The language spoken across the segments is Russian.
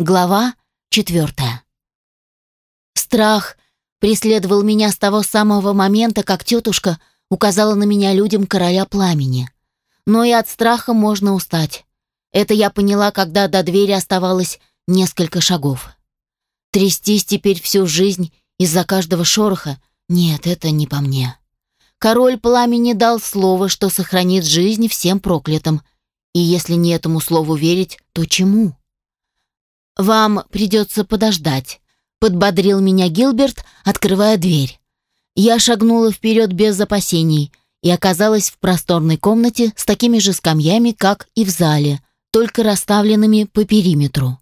Глава четвертая. Страх преследовал меня с того самого момента, как тетушка указала на меня людям короля пламени. Но и от страха можно устать. Это я поняла, когда до двери оставалось несколько шагов. Трястись теперь всю жизнь из-за каждого шороха — нет, это не по мне. Король пламени дал слово, что сохранит жизнь всем проклятым. И если не этому слову верить, то чему? «Вам придется подождать», — подбодрил меня Гилберт, открывая дверь. Я шагнула вперед без опасений и оказалась в просторной комнате с такими же скамьями, как и в зале, только расставленными по периметру.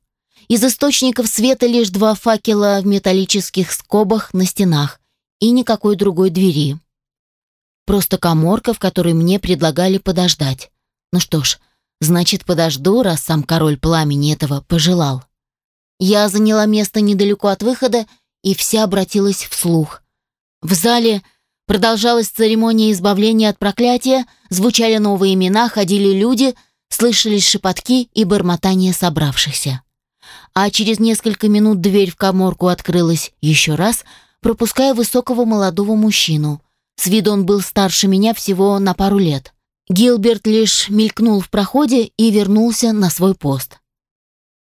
Из источников света лишь два факела в металлических скобах на стенах и никакой другой двери. Просто коморка, в которой мне предлагали подождать. Ну что ж, значит, подожду, раз сам король пламени этого пожелал. Я заняла место недалеко от выхода и вся обратилась вслух. В зале продолжалась церемония избавления от проклятия, звучали новые имена, ходили люди, слышались шепотки и бормотание собравшихся. А через несколько минут дверь в коморку открылась еще раз, пропуская высокого молодого мужчину. С виду он был старше меня всего на пару лет. Гилберт лишь мелькнул в проходе и вернулся на свой пост.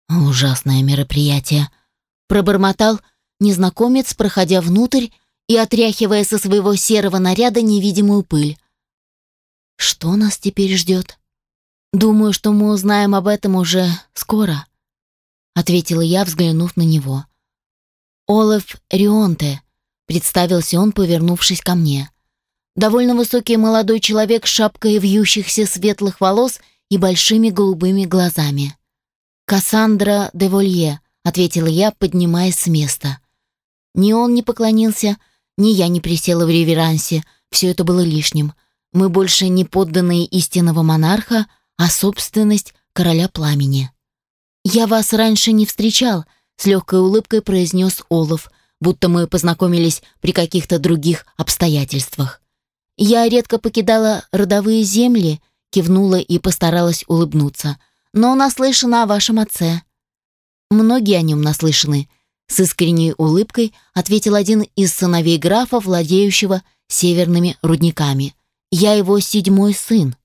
«Ужасное мероприятие», — пробормотал незнакомец, проходя внутрь и отряхивая со своего серого наряда невидимую пыль. «Что нас теперь ждет?» «Думаю, что мы узнаем об этом уже скоро», — ответила я, взглянув на него. «Олаф Рионте», — представился он, повернувшись ко мне. Довольно высокий молодой человек с шапкой вьющихся светлых волос и большими голубыми глазами. «Кассандра де Волье», — ответила я, поднимаясь с места. Ни он не поклонился, ни я не присела в реверансе, все это было лишним. Мы больше не подданные истинного монарха, а собственность короля пламени. «Я вас раньше не встречал», — с легкой улыбкой произнес Олаф, будто мы познакомились при каких-то других обстоятельствах. «Я редко покидала родовые земли», — кивнула и постаралась улыбнуться — но наслышана о вашем отце». «Многие о нем наслышаны», — с искренней улыбкой ответил один из сыновей графа, владеющего северными рудниками. «Я его седьмой сын».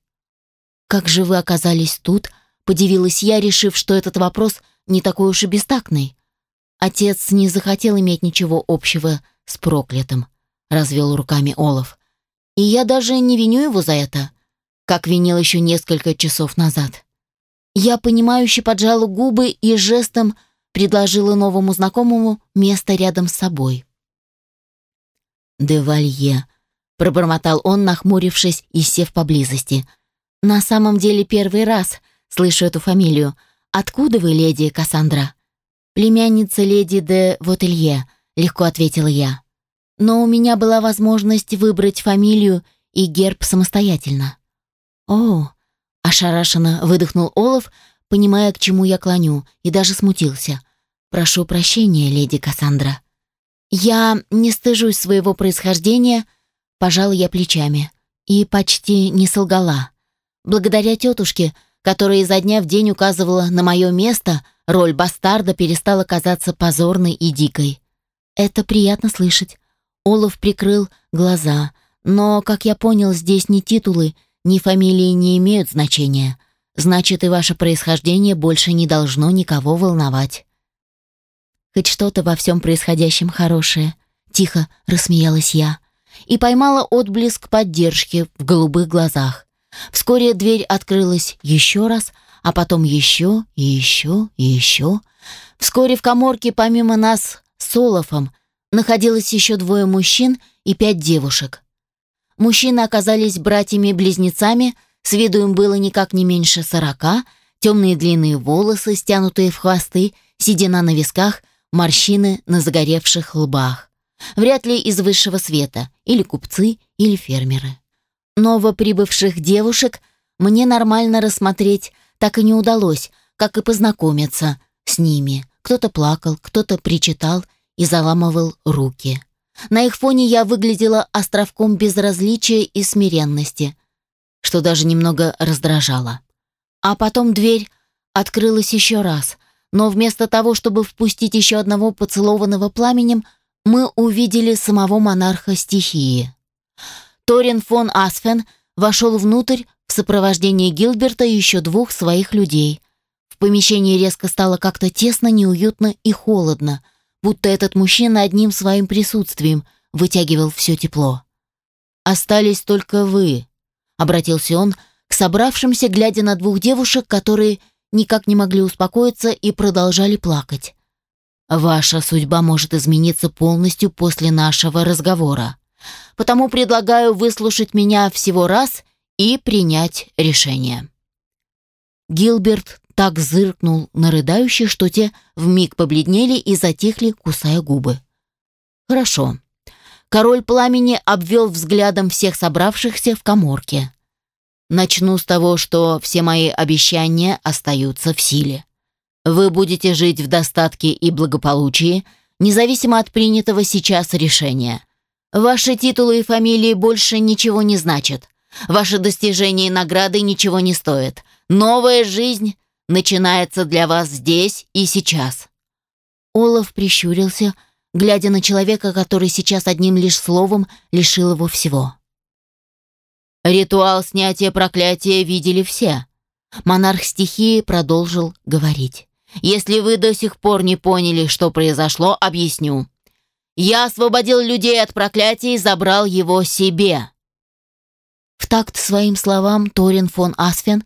«Как же вы оказались тут?» — подивилась я, решив, что этот вопрос не такой уж и бестактный. Отец не захотел иметь ничего общего с проклятым, развел руками Олаф. И я даже не виню его за это, как винил еще несколько часов назад. Я понимающе поджала губы и жестом предложила новому знакомому место рядом с собой. «Девалье», — пробормотал он, нахмурившись и сев поблизости. «На самом деле первый раз слышу эту фамилию. Откуда вы, леди Кассандра?» «Племянница леди де Вотелье», — легко ответила я. «Но у меня была возможность выбрать фамилию и герб самостоятельно». «О, Ошарашенно выдохнул Олаф, понимая, к чему я клоню, и даже смутился. «Прошу прощения, леди Кассандра». «Я не стыжусь своего происхождения», — пожал я плечами. И почти не солгала. Благодаря тетушке, которая изо дня в день указывала на мое место, роль бастарда перестала казаться позорной и дикой. Это приятно слышать. Олаф прикрыл глаза, но, как я понял, здесь не титулы, ни фамилии не имеют значения. Значит, и ваше происхождение больше не должно никого волновать. Хоть что-то во всем происходящем хорошее. Тихо рассмеялась я и поймала отблеск поддержки в голубых глазах. Вскоре дверь открылась еще раз, а потом еще и еще и еще. Вскоре в коморке помимо нас с Олафом находилось еще двое мужчин и пять девушек. Мужчины оказались братьями-близнецами, с виду им было никак не меньше сорока, темные длинные волосы, стянутые в хвосты, седина на висках, морщины на загоревших лбах. Вряд ли из высшего света, или купцы, или фермеры. Новоприбывших девушек мне нормально рассмотреть так и не удалось, как и познакомиться с ними. Кто-то плакал, кто-то причитал и заламывал руки. На их фоне я выглядела островком безразличия и смиренности, что даже немного раздражало. А потом дверь открылась еще раз, но вместо того, чтобы впустить еще одного поцелованного пламенем, мы увидели самого монарха стихии. Торин фон Асфен вошел внутрь в сопровождении Гилберта и еще двух своих людей. В помещении резко стало как-то тесно, неуютно и холодно, будто этот мужчина одним своим присутствием вытягивал все тепло. «Остались только вы», — обратился он к собравшимся, глядя на двух девушек, которые никак не могли успокоиться и продолжали плакать. Ваша судьба может измениться полностью после нашего разговора. Потому предлагаю выслушать меня всего раз и принять решение. Гилберт так зыркнул на рыдающих, что те вмиг побледнели и затихли, кусая губы. Хорошо. Король пламени обвел взглядом всех собравшихся в коморке. Начну с того, что все мои обещания остаются в силе. Вы будете жить в достатке и благополучии, независимо от принятого сейчас решения. Ваши титулы и фамилии больше ничего не значат. Ваши достижения и награды ничего не стоят. Новая жизнь начинается для вас здесь и сейчас. Олаф прищурился, глядя на человека, который сейчас одним лишь словом лишил его всего. Ритуал снятия проклятия видели все. Монарх стихии продолжил говорить. Если вы до сих пор не поняли, что произошло, объясню. Я освободил людей от проклятия и забрал его себе. В такт своим словам Торин фон Асфен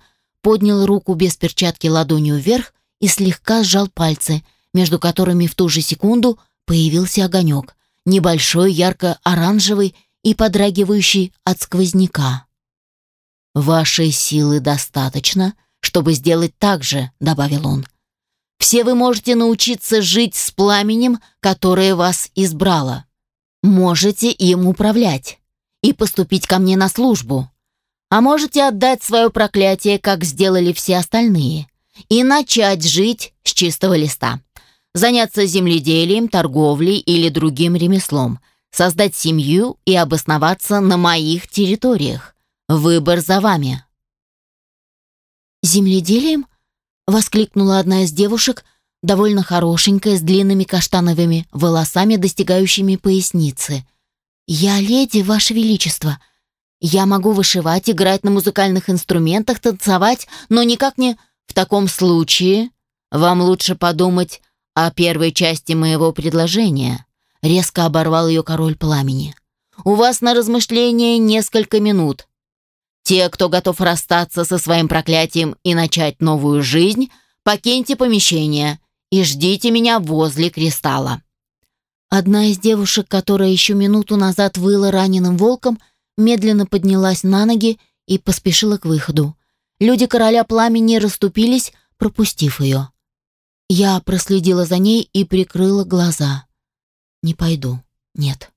поднял руку без перчатки ладонью вверх и слегка сжал пальцы, между которыми в ту же секунду появился огонек, небольшой, ярко-оранжевый и подрагивающий от сквозняка. «Вашей силы достаточно, чтобы сделать так же», — добавил он. Все вы можете научиться жить с пламенем, которое вас избрало. Можете им управлять и поступить ко мне на службу. А можете отдать свое проклятие, как сделали все остальные, и начать жить с чистого листа. Заняться земледелием, торговлей или другим ремеслом, создать семью и обосноваться на моих территориях. Выбор за вами. Земледелием? Воскликнула одна из девушек, довольно хорошенькая, с длинными каштановыми волосами, достигающими поясницы. «Я леди, Ваше Величество. Я могу вышивать, играть на музыкальных инструментах, танцевать, но никак не...» «В таком случае вам лучше подумать о первой части моего предложения», резко оборвал ее король пламени. «У вас на размышление несколько минут. Те, кто готов расстаться со своим проклятием и начать новую жизнь, покиньте помещение и ждите меня возле кристалла». Одна из девушек, которая еще минуту назад выла раненым волком, медленно поднялась на ноги и поспешила к выходу. Люди короля пламени расступились, пропустив ее. Я проследила за ней и прикрыла глаза. Не пойду. Нет.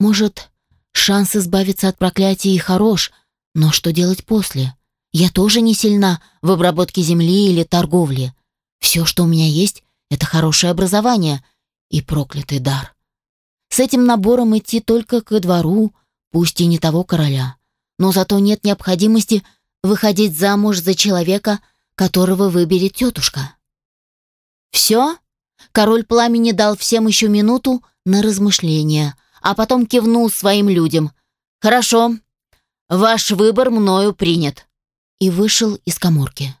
Может, шанс избавиться от проклятия и хорош, но что делать после? Я тоже не сильна в обработке земли или торговле. Все, что у меня есть, это хорошее образование и проклятый дар. С этим набором идти только ко двору, пусть и не того короля. Но зато нет необходимости выходить замуж за человека, которого выберет тетушка. «Все?» Король пламени дал всем еще минуту на размышления, а потом кивнул своим людям. «Хорошо, Ваш выбор мною принят». И вышел из коморки.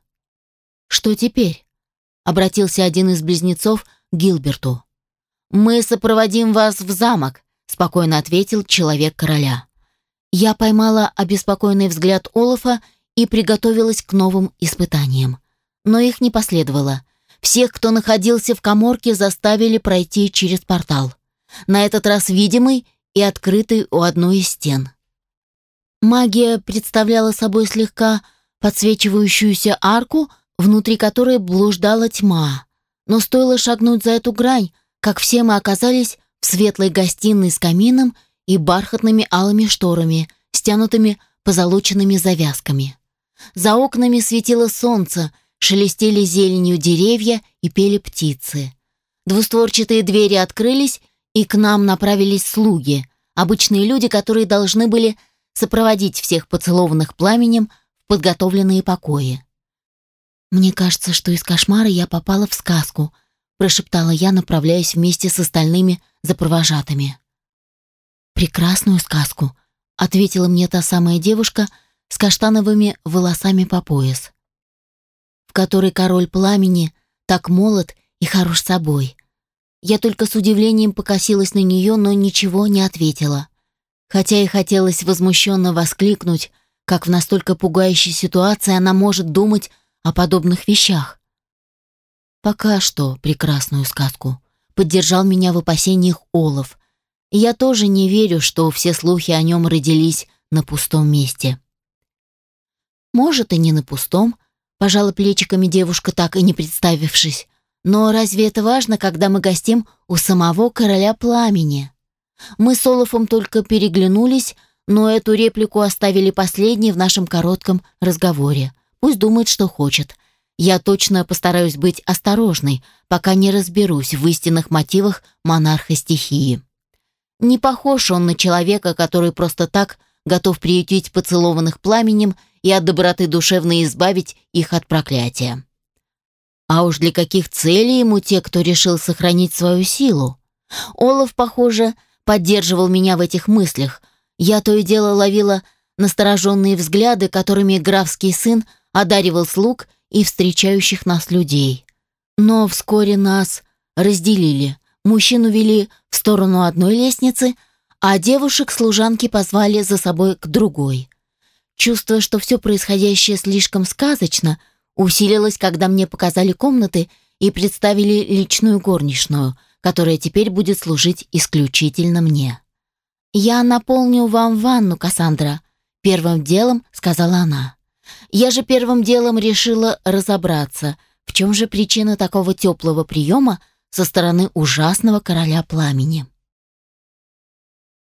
«Что теперь?» — обратился один из близнецов к Гилберту. «Мы сопроводим вас в замок», — спокойно ответил человек короля. Я поймала обеспокоенный взгляд Олафа и приготовилась к новым испытаниям. Но их не последовало. Всех, кто находился в коморке, заставили пройти через портал. На этот раз видимый и открытый у одной из стен. Магия представляла собой слегка подсвечивающуюся арку, внутри которой блуждала тьма. Но стоило шагнуть за эту грань, как все мы оказались в светлой гостиной с камином и бархатными алыми шторами, стянутыми позолоченными завязками. За окнами светило солнце, шелестели зеленью деревья и пели птицы. Двустворчатые двери открылись, и к нам направились слуги, обычные люди, которые должны были сопроводить всех поцелованных пламенем в подготовленные покои. «Мне кажется, что из кошмара я попала в сказку», прошептала я, направляясь вместе с остальными за провожатыми. «Прекрасную сказку», — ответила мне та самая девушка с каштановыми волосами по пояс, в которой король пламени так молод и хорош собой. Я только с удивлением покосилась на нее, но ничего не ответила. Хотя и хотелось возмущенно воскликнуть, как в настолько пугающей ситуации она может думать о подобных вещах. Пока что прекрасную сказку. Поддержал меня в опасениях Олов. Я тоже не верю, что все слухи о нем родились на пустом месте. Может, и не на пустом, пожала плечиками девушка, так и не представившись. Но разве это важно, когда мы гостим у самого короля пламени? Мы с Олафом только переглянулись, но эту реплику оставили последней в нашем коротком разговоре. Пусть думает, что хочет. Я точно постараюсь быть осторожной, пока не разберусь в истинных мотивах монарха стихии. Не похож он на человека, который просто так готов приютить поцелованных пламенем и от доброты душевно избавить их от проклятия. А уж для каких целей ему те, кто решил сохранить свою силу? Олаф, похоже, поддерживал меня в этих мыслях. Я то и дело ловила настороженные взгляды, которыми графский сын одаривал слуг и встречающих нас людей. Но вскоре нас разделили. Мужчин увели в сторону одной лестницы, а девушек-служанки позвали за собой к другой. Чувствуя, что все происходящее слишком сказочно, усилилось, когда мне показали комнаты и представили личную горничную, которая теперь будет служить исключительно мне. «Я наполню вам ванну, Кассандра», — первым делом сказала она. Я же первым делом решила разобраться, в чем же причина такого теплого приема со стороны ужасного короля пламени.